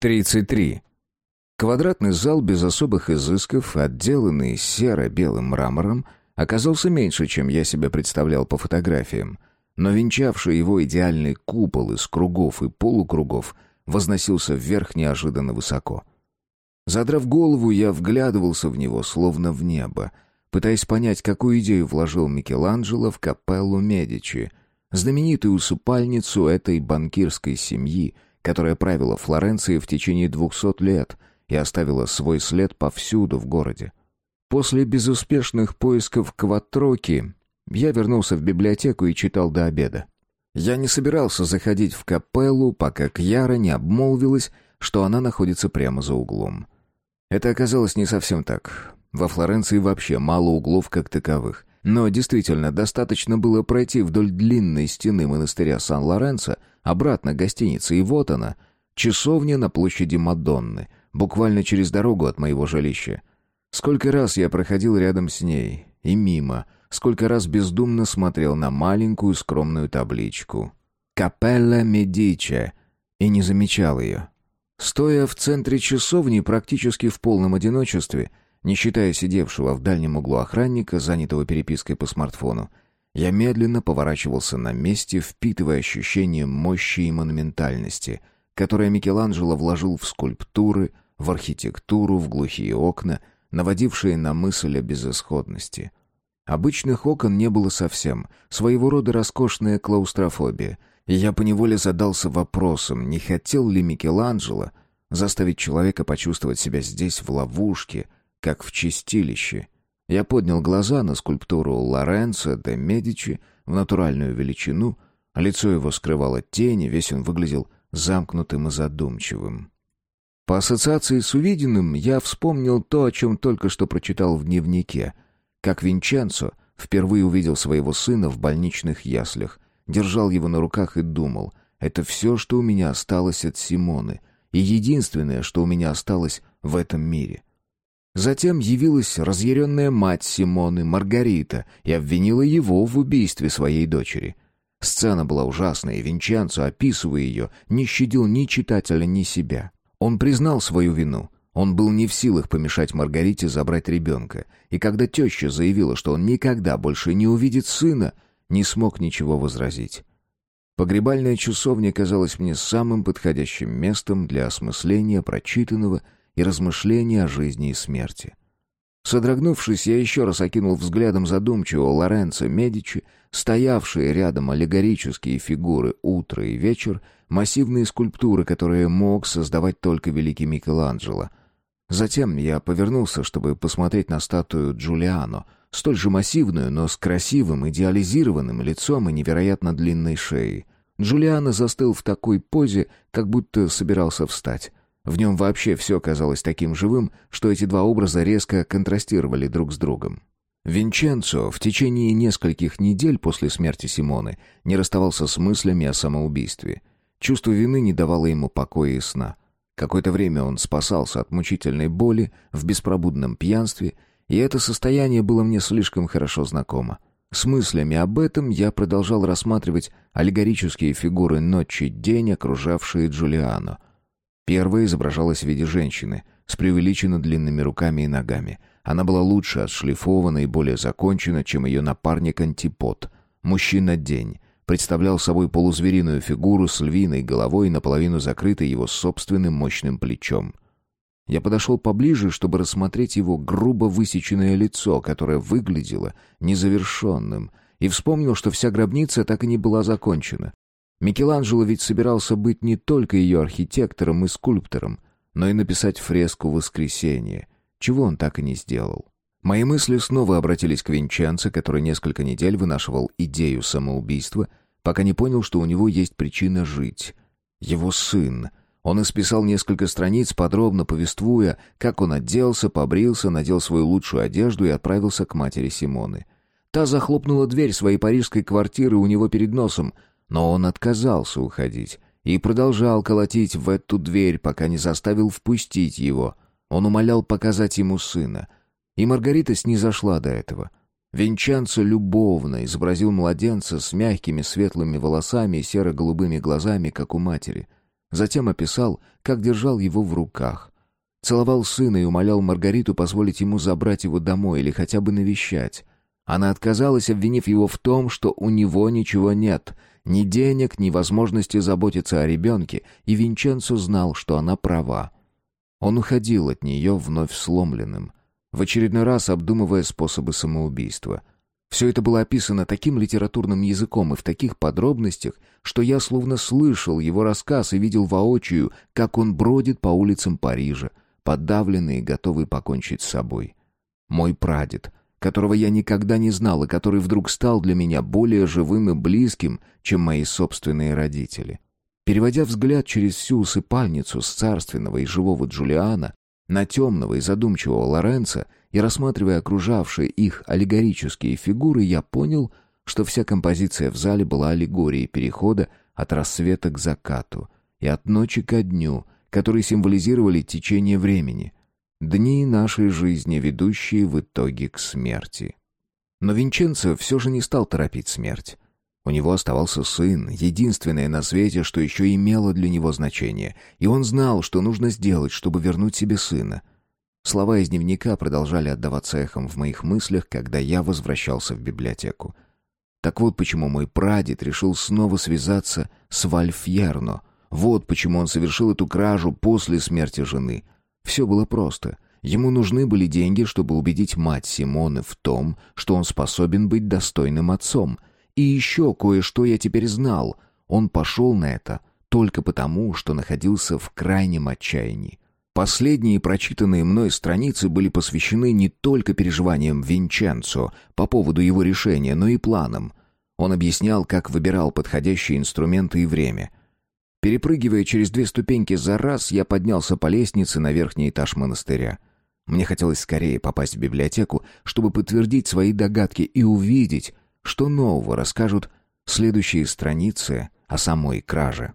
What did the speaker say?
33. Квадратный зал без особых изысков, отделанный серо-белым мрамором, оказался меньше, чем я себе представлял по фотографиям, но венчавший его идеальный купол из кругов и полукругов возносился вверх неожиданно высоко. Задрав голову, я вглядывался в него, словно в небо, пытаясь понять, какую идею вложил Микеланджело в капеллу Медичи, знаменитую усыпальницу этой банкирской семьи — которая правила Флоренцией в течение двухсот лет и оставила свой след повсюду в городе. После безуспешных поисков Кватроки я вернулся в библиотеку и читал до обеда. Я не собирался заходить в капеллу, пока Кьяра не обмолвилась, что она находится прямо за углом. Это оказалось не совсем так. Во Флоренции вообще мало углов как таковых. Но действительно, достаточно было пройти вдоль длинной стены монастыря Сан-Лоренцо, обратно к гостинице, и вот она, часовня на площади Мадонны, буквально через дорогу от моего жилища. Сколько раз я проходил рядом с ней и мимо, сколько раз бездумно смотрел на маленькую скромную табличку «Капелла Медиче» и не замечал ее. Стоя в центре часовни практически в полном одиночестве, не считая сидевшего в дальнем углу охранника, занятого перепиской по смартфону, я медленно поворачивался на месте, впитывая ощущение мощи и монументальности, которое Микеланджело вложил в скульптуры, в архитектуру, в глухие окна, наводившие на мысль о безысходности. Обычных окон не было совсем, своего рода роскошная клаустрофобия, и я поневоле задался вопросом, не хотел ли Микеланджело заставить человека почувствовать себя здесь в ловушке — как в чистилище. Я поднял глаза на скульптуру Лоренцо де Медичи в натуральную величину, а лицо его скрывало тени, весь он выглядел замкнутым и задумчивым. По ассоциации с увиденным я вспомнил то, о чем только что прочитал в дневнике, как Винченцо впервые увидел своего сына в больничных яслях, держал его на руках и думал, это все, что у меня осталось от Симоны, и единственное, что у меня осталось в этом мире — Затем явилась разъяренная мать Симоны, Маргарита, и обвинила его в убийстве своей дочери. Сцена была ужасная, и Винченцо, описывая ее, не щадил ни читателя, ни себя. Он признал свою вину. Он был не в силах помешать Маргарите забрать ребенка, и когда теща заявила, что он никогда больше не увидит сына, не смог ничего возразить. Погребальная часовня казалась мне самым подходящим местом для осмысления прочитанного и размышления о жизни и смерти. Содрогнувшись, я еще раз окинул взглядом задумчивого Лоренцо Медичи, стоявшие рядом аллегорические фигуры утро и вечер, массивные скульптуры, которые мог создавать только великий Микеланджело. Затем я повернулся, чтобы посмотреть на статую Джулиано, столь же массивную, но с красивым, идеализированным лицом и невероятно длинной шеей. Джулиано застыл в такой позе, как будто собирался встать. В нем вообще все казалось таким живым, что эти два образа резко контрастировали друг с другом. Винченцо в течение нескольких недель после смерти Симоны не расставался с мыслями о самоубийстве. Чувство вины не давало ему покоя и сна. Какое-то время он спасался от мучительной боли в беспробудном пьянстве, и это состояние было мне слишком хорошо знакомо. С мыслями об этом я продолжал рассматривать аллегорические фигуры ночи день, окружавшие Джулиано — Первая изображалась в виде женщины, с преувеличенно длинными руками и ногами. Она была лучше отшлифована и более закончена, чем ее напарник Антипод. Мужчина-день представлял собой полузвериную фигуру с львиной головой, наполовину закрытой его собственным мощным плечом. Я подошел поближе, чтобы рассмотреть его грубо высеченное лицо, которое выглядело незавершенным, и вспомнил, что вся гробница так и не была закончена. Микеланджело ведь собирался быть не только ее архитектором и скульптором, но и написать фреску «Воскресенье», чего он так и не сделал. Мои мысли снова обратились к Винченцо, который несколько недель вынашивал идею самоубийства, пока не понял, что у него есть причина жить. Его сын. Он исписал несколько страниц, подробно повествуя, как он оделся, побрился, надел свою лучшую одежду и отправился к матери Симоны. Та захлопнула дверь своей парижской квартиры у него перед носом — но он отказался уходить и продолжал колотить в эту дверь, пока не заставил впустить его. Он умолял показать ему сына. И Маргарита снизошла до этого. Венчанцо любовно изобразил младенца с мягкими светлыми волосами и серо-голубыми глазами, как у матери. Затем описал, как держал его в руках. Целовал сына и умолял Маргариту позволить ему забрать его домой или хотя бы навещать. Она отказалась, обвинив его в том, что у него ничего нет, ни денег, ни возможности заботиться о ребенке, и Винченцо знал, что она права. Он уходил от нее вновь сломленным, в очередной раз обдумывая способы самоубийства. Все это было описано таким литературным языком и в таких подробностях, что я словно слышал его рассказ и видел воочию, как он бродит по улицам Парижа, подавленный и готовый покончить с собой. Мой прадед, которого я никогда не знал и который вдруг стал для меня более живым и близким, чем мои собственные родители. Переводя взгляд через всю усыпальницу с царственного и живого Джулиана на темного и задумчивого Лоренца и рассматривая окружавшие их аллегорические фигуры, я понял, что вся композиция в зале была аллегорией перехода от рассвета к закату и от ночи ко дню, которые символизировали течение времени, дни нашей жизни, ведущие в итоге к смерти. Но Винченцо все же не стал торопить смерть. У него оставался сын, единственное на свете, что еще имело для него значение, и он знал, что нужно сделать, чтобы вернуть себе сына. Слова из дневника продолжали отдаваться эхом в моих мыслях, когда я возвращался в библиотеку. Так вот почему мой прадед решил снова связаться с Вальфьерно. Вот почему он совершил эту кражу после смерти жены. Все было просто. Ему нужны были деньги, чтобы убедить мать Симоны в том, что он способен быть достойным отцом — и еще кое-что я теперь знал. Он пошел на это только потому, что находился в крайнем отчаянии. Последние прочитанные мной страницы были посвящены не только переживаниям Винченцо по поводу его решения, но и планам. Он объяснял, как выбирал подходящие инструменты и время. Перепрыгивая через две ступеньки за раз, я поднялся по лестнице на верхний этаж монастыря. Мне хотелось скорее попасть в библиотеку, чтобы подтвердить свои догадки и увидеть, что нового расскажут следующие страницы о самой краже?